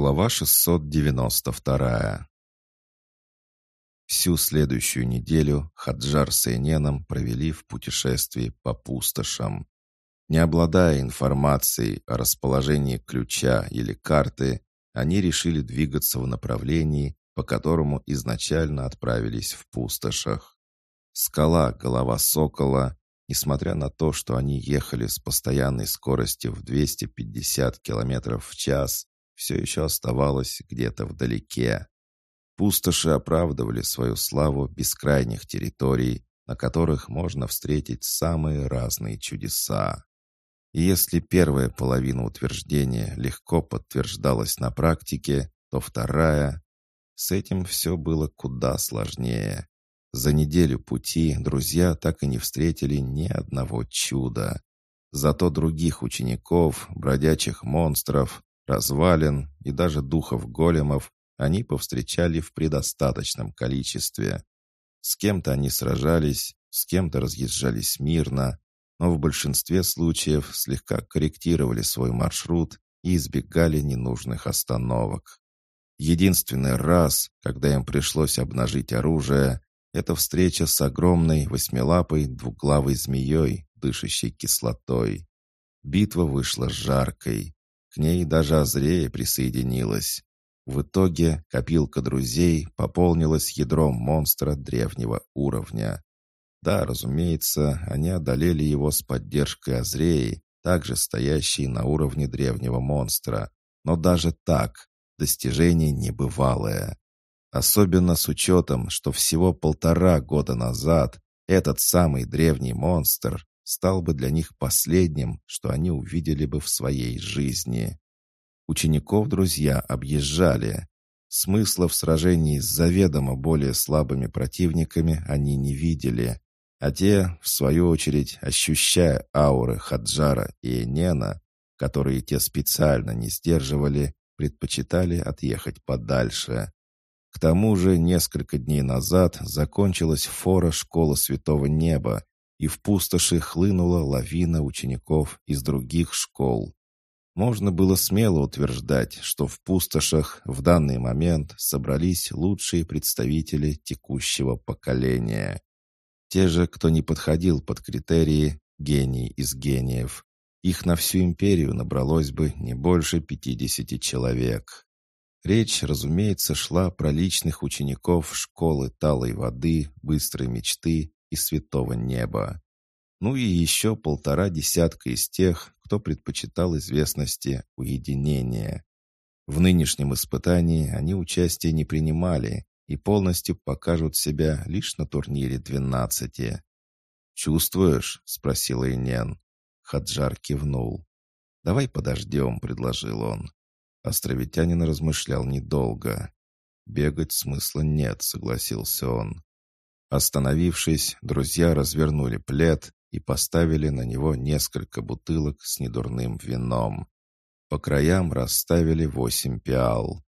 Глава 692 Всю следующую неделю Хаджар с Эйненом провели в путешествии по пустошам. Не обладая информацией о расположении ключа или карты, они решили двигаться в направлении, по которому изначально отправились в пустошах. Скала «Голова сокола», несмотря на то, что они ехали с постоянной скоростью в 250 км в час, все еще оставалось где-то вдалеке. Пустоши оправдывали свою славу бескрайних территорий, на которых можно встретить самые разные чудеса. И если первая половина утверждения легко подтверждалась на практике, то вторая... С этим все было куда сложнее. За неделю пути друзья так и не встретили ни одного чуда. Зато других учеников, бродячих монстров, развалин и даже духов големов они повстречали в предостаточном количестве. С кем-то они сражались, с кем-то разъезжались мирно, но в большинстве случаев слегка корректировали свой маршрут и избегали ненужных остановок. Единственный раз, когда им пришлось обнажить оружие, это встреча с огромной восьмилапой двуглавой змеей, дышащей кислотой. Битва вышла жаркой. Ней даже Азрея присоединилась. В итоге копилка друзей пополнилась ядром монстра древнего уровня. Да, разумеется, они одолели его с поддержкой Азреи, также стоящей на уровне древнего монстра. Но даже так, достижение небывалое. Особенно с учетом, что всего полтора года назад этот самый древний монстр стал бы для них последним, что они увидели бы в своей жизни. Учеников друзья объезжали. Смысла в сражении с заведомо более слабыми противниками они не видели, а те, в свою очередь, ощущая ауры Хаджара и Энена, которые те специально не сдерживали, предпочитали отъехать подальше. К тому же несколько дней назад закончилась фора школы Святого Неба, и в пустоши хлынула лавина учеников из других школ. Можно было смело утверждать, что в пустошах в данный момент собрались лучшие представители текущего поколения. Те же, кто не подходил под критерии «гений из гениев», их на всю империю набралось бы не больше 50 человек. Речь, разумеется, шла про личных учеников школы талой воды, быстрой мечты и святого неба. Ну и еще полтора десятка из тех, кто предпочитал известности уединения. В нынешнем испытании они участия не принимали и полностью покажут себя лишь на турнире двенадцати. «Чувствуешь?» — спросил Инен. Хаджар кивнул. «Давай подождем», — предложил он. Островитянин размышлял недолго. «Бегать смысла нет», — согласился он. Остановившись, друзья развернули плед и поставили на него несколько бутылок с недурным вином. По краям расставили восемь пиал.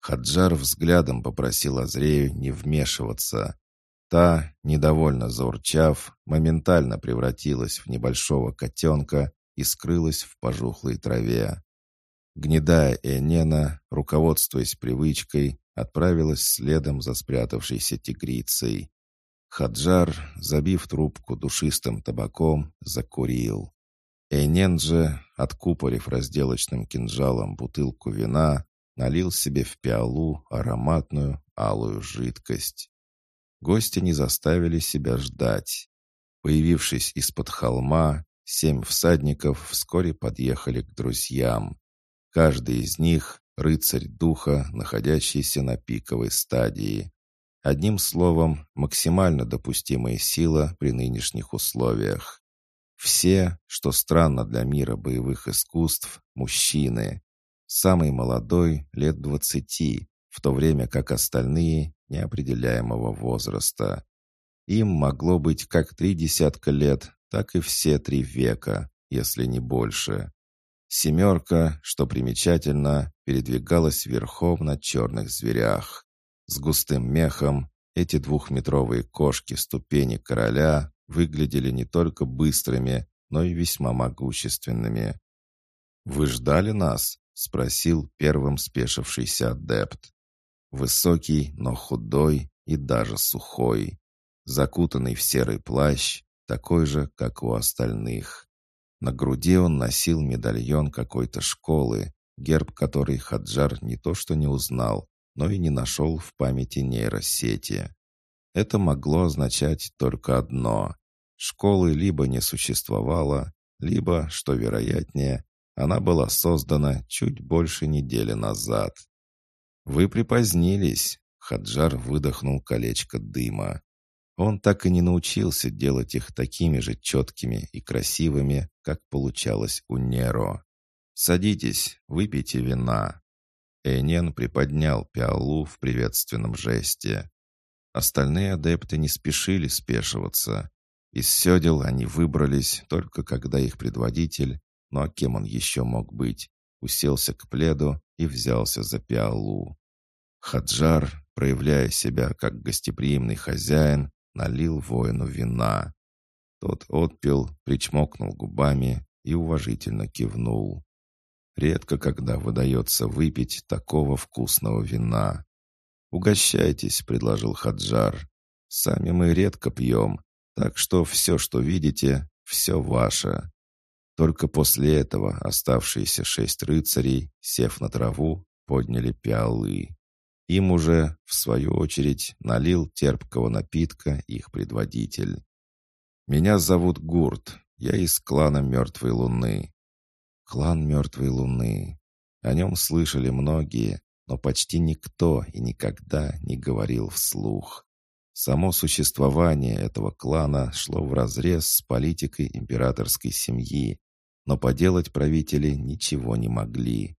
Хаджар взглядом попросил Азрею не вмешиваться. Та, недовольно заурчав, моментально превратилась в небольшого котенка и скрылась в пожухлой траве. Гнедая Энена, руководствуясь привычкой, отправилась следом за спрятавшейся тигрицей. Хаджар, забив трубку душистым табаком, закурил. Эйнен же, откупорив разделочным кинжалом бутылку вина, налил себе в пиалу ароматную алую жидкость. Гости не заставили себя ждать. Появившись из-под холма, семь всадников вскоре подъехали к друзьям. Каждый из них — рыцарь духа, находящийся на пиковой стадии. Одним словом, максимально допустимая сила при нынешних условиях. Все, что странно для мира боевых искусств, мужчины. Самый молодой — лет двадцати, в то время как остальные — неопределяемого возраста. Им могло быть как три десятка лет, так и все три века, если не больше. Семерка, что примечательно, передвигалась верхом на черных зверях. С густым мехом эти двухметровые кошки ступени короля выглядели не только быстрыми, но и весьма могущественными. «Вы ждали нас?» — спросил первым спешившийся адепт. Высокий, но худой и даже сухой. Закутанный в серый плащ, такой же, как у остальных. На груди он носил медальон какой-то школы, герб которой Хаджар не то что не узнал, но и не нашел в памяти нейросети. Это могло означать только одно. Школы либо не существовало, либо, что вероятнее, она была создана чуть больше недели назад. «Вы припозднились», — Хаджар выдохнул колечко дыма. Он так и не научился делать их такими же четкими и красивыми, как получалось у Неро. «Садитесь, выпейте вина». Эйнен приподнял пиалу в приветственном жесте. Остальные адепты не спешили спешиваться. Из седел они выбрались, только когда их предводитель, ну а кем он еще мог быть, уселся к пледу и взялся за пиалу. Хаджар, проявляя себя как гостеприимный хозяин, налил воину вина. Тот отпил, причмокнул губами и уважительно кивнул. Редко когда выдается выпить такого вкусного вина. «Угощайтесь», — предложил Хаджар. «Сами мы редко пьем, так что все, что видите, все ваше». Только после этого оставшиеся шесть рыцарей, сев на траву, подняли пиалы. Им уже, в свою очередь, налил терпкого напитка их предводитель. «Меня зовут Гурт, я из клана Мертвой Луны». Клан Мертвой Луны. О нем слышали многие, но почти никто и никогда не говорил вслух. Само существование этого клана шло вразрез с политикой императорской семьи, но поделать правители ничего не могли.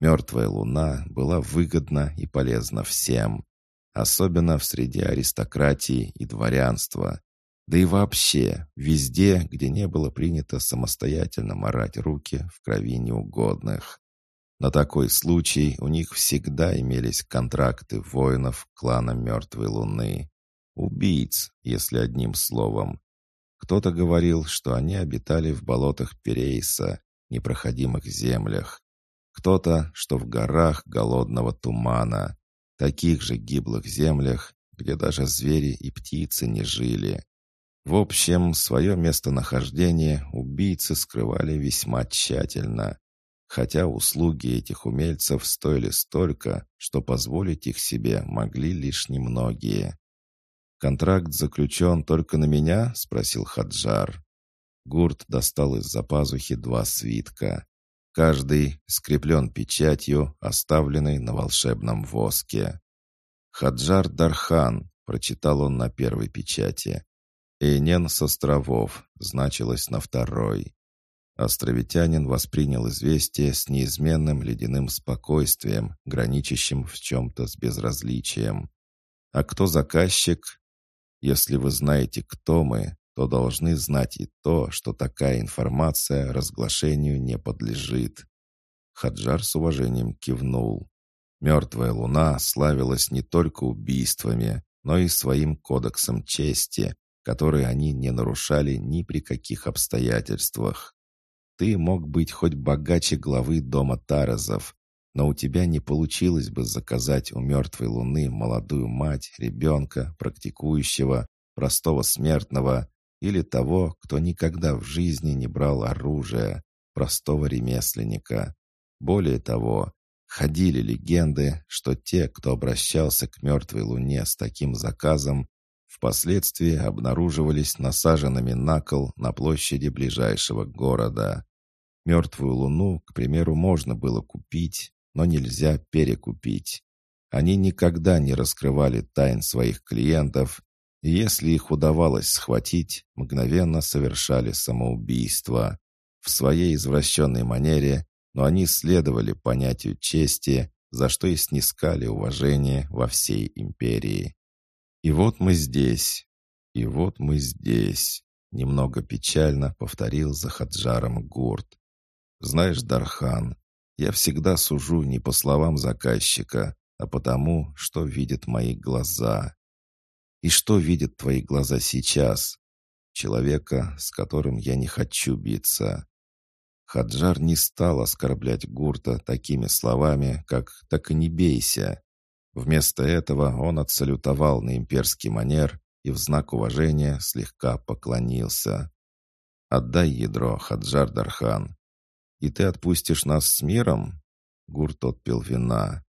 Мертвая луна была выгодна и полезна всем, особенно в среде аристократии и дворянства, да и вообще везде, где не было принято самостоятельно морать руки в крови неугодных. На такой случай у них всегда имелись контракты воинов клана Мертвой Луны. Убийц, если одним словом. Кто-то говорил, что они обитали в болотах Перейса, непроходимых землях. Кто-то, что в горах голодного тумана, таких же гиблых землях, где даже звери и птицы не жили. В общем, свое местонахождение убийцы скрывали весьма тщательно хотя услуги этих умельцев стоили столько, что позволить их себе могли лишь немногие. «Контракт заключен только на меня?» — спросил Хаджар. Гурт достал из-за пазухи два свитка. Каждый скреплен печатью, оставленной на волшебном воске. «Хаджар Дархан», — прочитал он на первой печати. «Эйнен с островов», — значилось на второй. Островитянин воспринял известие с неизменным ледяным спокойствием, граничащим в чем-то с безразличием. «А кто заказчик?» «Если вы знаете, кто мы, то должны знать и то, что такая информация разглашению не подлежит». Хаджар с уважением кивнул. Мертвая луна славилась не только убийствами, но и своим кодексом чести, который они не нарушали ни при каких обстоятельствах. Ты мог быть хоть богаче главы дома Таразов, но у тебя не получилось бы заказать у мертвой луны молодую мать, ребенка, практикующего, простого смертного или того, кто никогда в жизни не брал оружие, простого ремесленника. Более того, ходили легенды, что те, кто обращался к мертвой луне с таким заказом, впоследствии обнаруживались насаженными на кол на площади ближайшего города. Мертвую луну, к примеру, можно было купить, но нельзя перекупить. Они никогда не раскрывали тайн своих клиентов, и если их удавалось схватить, мгновенно совершали самоубийство. В своей извращенной манере, но они следовали понятию чести, за что и снискали уважение во всей империи. И вот мы здесь. И вот мы здесь. Немного печально повторил за Хаджаром Гурт. Знаешь, Дархан, я всегда сужу не по словам заказчика, а потому, что видят мои глаза. И что видят твои глаза сейчас? Человека, с которым я не хочу биться. Хаджар не стал оскорблять Гурта такими словами, как «так и не бейся». Вместо этого он отсалютовал на имперский манер и в знак уважения слегка поклонился. «Отдай ядро, Хаджар Дархан. И ты отпустишь нас с миром?» Гурт отпил вина.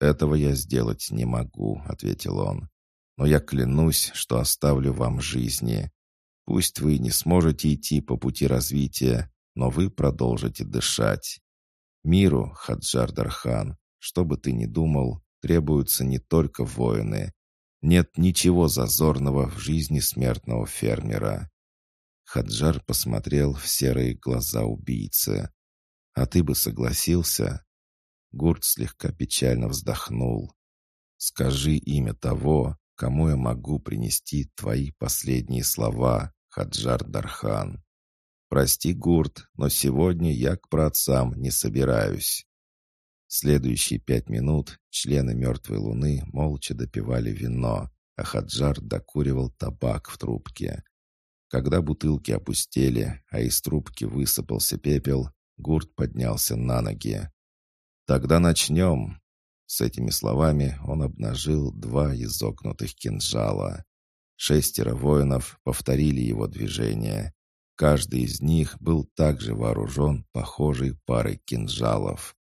«Этого я сделать не могу», — ответил он. «Но я клянусь, что оставлю вам жизни. Пусть вы не сможете идти по пути развития, но вы продолжите дышать. Миру, Хаджар Дархан, что бы ты ни думал, требуются не только воины. Нет ничего зазорного в жизни смертного фермера. Хаджар посмотрел в серые глаза убийцы. «А ты бы согласился?» Гурт слегка печально вздохнул. «Скажи имя того, кому я могу принести твои последние слова, Хаджар Дархан. Прости, Гурт, но сегодня я к праотцам не собираюсь». Следующие пять минут члены «Мертвой луны» молча допивали вино, а Хаджар докуривал табак в трубке. Когда бутылки опустели, а из трубки высыпался пепел, Гурт поднялся на ноги. «Тогда начнем!» С этими словами он обнажил два изогнутых кинжала. Шестеро воинов повторили его движение. Каждый из них был также вооружен похожей парой кинжалов.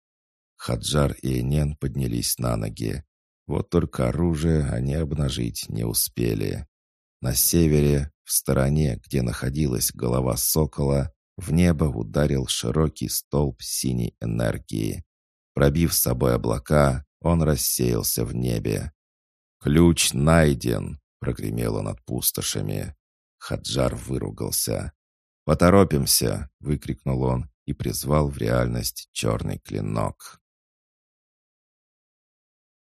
Хаджар и Энен поднялись на ноги. Вот только оружие они обнажить не успели. На севере, в стороне, где находилась голова сокола, в небо ударил широкий столб синей энергии. Пробив с собой облака, он рассеялся в небе. «Ключ найден!» — прогремело над пустошами. Хаджар выругался. «Поторопимся!» — выкрикнул он и призвал в реальность черный клинок.